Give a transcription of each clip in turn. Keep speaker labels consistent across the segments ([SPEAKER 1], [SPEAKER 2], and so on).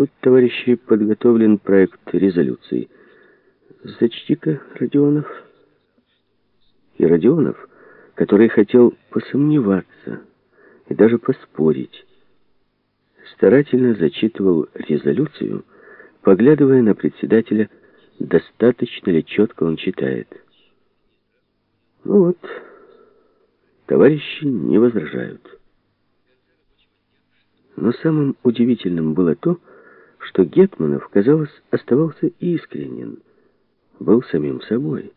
[SPEAKER 1] Тут, товарищи, подготовлен проект резолюции. Зачти-ка, Родионов. И Родионов, который хотел посомневаться и даже поспорить, старательно зачитывал резолюцию, поглядывая на председателя, достаточно ли четко он читает. Ну вот, товарищи не возражают. Но самым удивительным было то, что Гетманов, казалось, оставался искренен, был самим собой.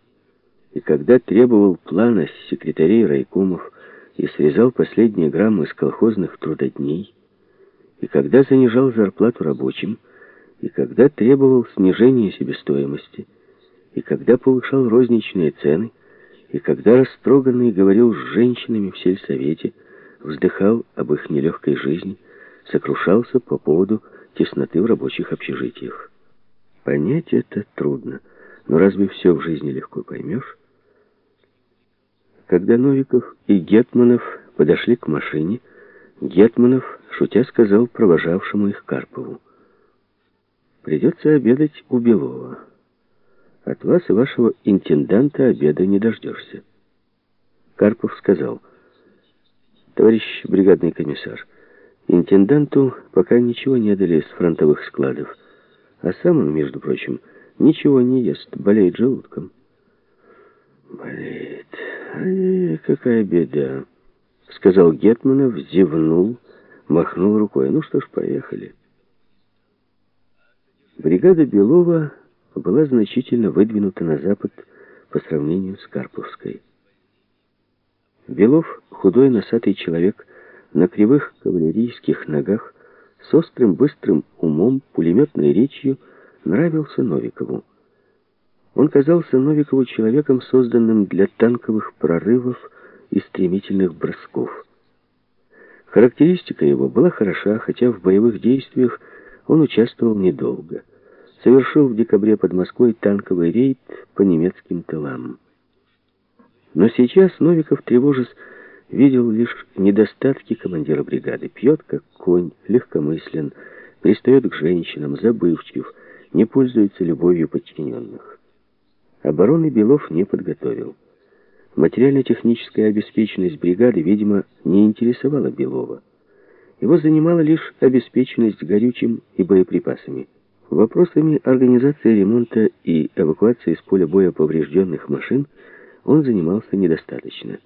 [SPEAKER 1] И когда требовал плана с секретарей райкомов и срезал последние граммы с колхозных трудодней, и когда занижал зарплату рабочим, и когда требовал снижения себестоимости, и когда повышал розничные цены, и когда растроганный говорил с женщинами в сельсовете, вздыхал об их нелегкой жизни, сокрушался по поводу тесноты в рабочих общежитиях. Понять это трудно, но разве все в жизни легко поймешь? Когда Новиков и Гетманов подошли к машине, Гетманов, шутя, сказал провожавшему их Карпову. «Придется обедать у Белова. От вас и вашего интенданта обеда не дождешься». Карпов сказал, «Товарищ бригадный комиссар, Интенданту пока ничего не дали с фронтовых складов. А сам он, между прочим, ничего не ест, болеет желудком. «Болеет. Ай, какая беда!» — сказал Гетманов, зевнул, махнул рукой. «Ну что ж, поехали». Бригада Белова была значительно выдвинута на запад по сравнению с Карповской. Белов, худой носатый человек, на кривых кавалерийских ногах, с острым быстрым умом, пулеметной речью, нравился Новикову. Он казался Новикову человеком, созданным для танковых прорывов и стремительных бросков. Характеристика его была хороша, хотя в боевых действиях он участвовал недолго. Совершил в декабре под Москвой танковый рейд по немецким тылам. Но сейчас Новиков, тревожась видел лишь недостатки командира бригады. Пьет, как конь, легкомыслен, пристает к женщинам, забывчив, не пользуется любовью подчиненных. Обороны Белов не подготовил. Материально-техническая обеспеченность бригады, видимо, не интересовала Белова. Его занимала лишь обеспеченность горючим и боеприпасами. Вопросами организации ремонта и эвакуации с поля боя поврежденных машин он занимался недостаточно.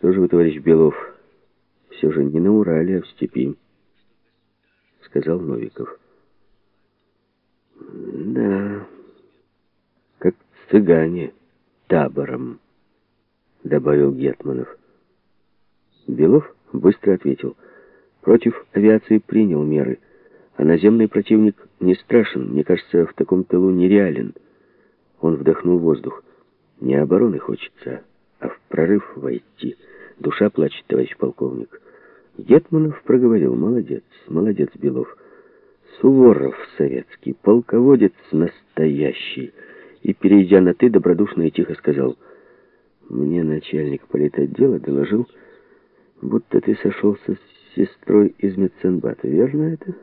[SPEAKER 1] Что же вы, товарищ Белов, все же не на Урале, а в степи, сказал Новиков. Да, как цыгане табором, добавил Гетманов. Белов быстро ответил. Против авиации принял меры, а наземный противник не страшен, мне кажется, в таком тылу нереален. Он вдохнул воздух. Не обороны хочется, а прорыв войти. Душа плачет, товарищ полковник. Гетманов проговорил. Молодец, молодец, Белов. Суворов советский, полководец настоящий. И, перейдя на «ты», добродушно и тихо сказал. Мне начальник политотдела доложил, будто ты сошелся с сестрой из медсанбата. Верно это?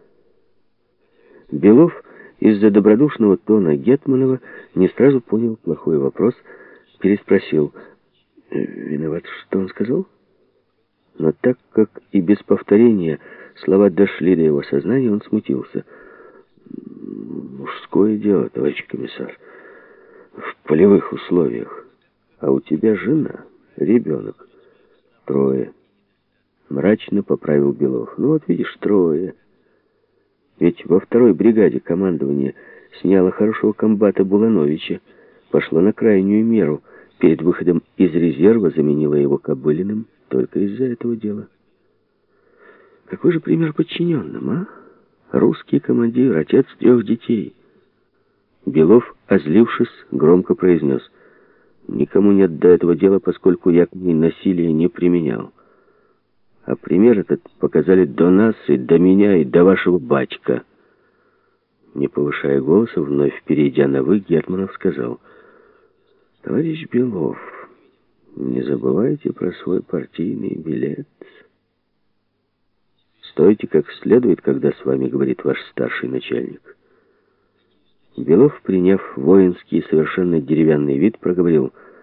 [SPEAKER 1] Белов из-за добродушного тона Гетманова не сразу понял плохой вопрос, переспросил. Виноват, что он сказал? Но так как и без повторения слова дошли до его сознания, он смутился. «Мужское дело, товарищ комиссар, в полевых условиях. А у тебя жена, ребенок, трое». Мрачно поправил Белов. «Ну вот видишь, трое. Ведь во второй бригаде командование сняло хорошего комбата Булановича, пошло на крайнюю меру — перед выходом из резерва заменила его Кобылиным только из-за этого дела. Какой же пример подчиненным, а? Русский командир, отец трех детей. Белов, озлившись, громко произнес. Никому нет до этого дела, поскольку я к ней насилие не применял. А пример этот показали до нас и до меня, и до вашего батька. Не повышая голоса, вновь перейдя на «вы», Германов сказал — Товарищ Белов, не забывайте про свой партийный билет. стойте как следует, когда с вами говорит ваш старший начальник». Белов, приняв воинский, совершенно деревянный вид, проговорил —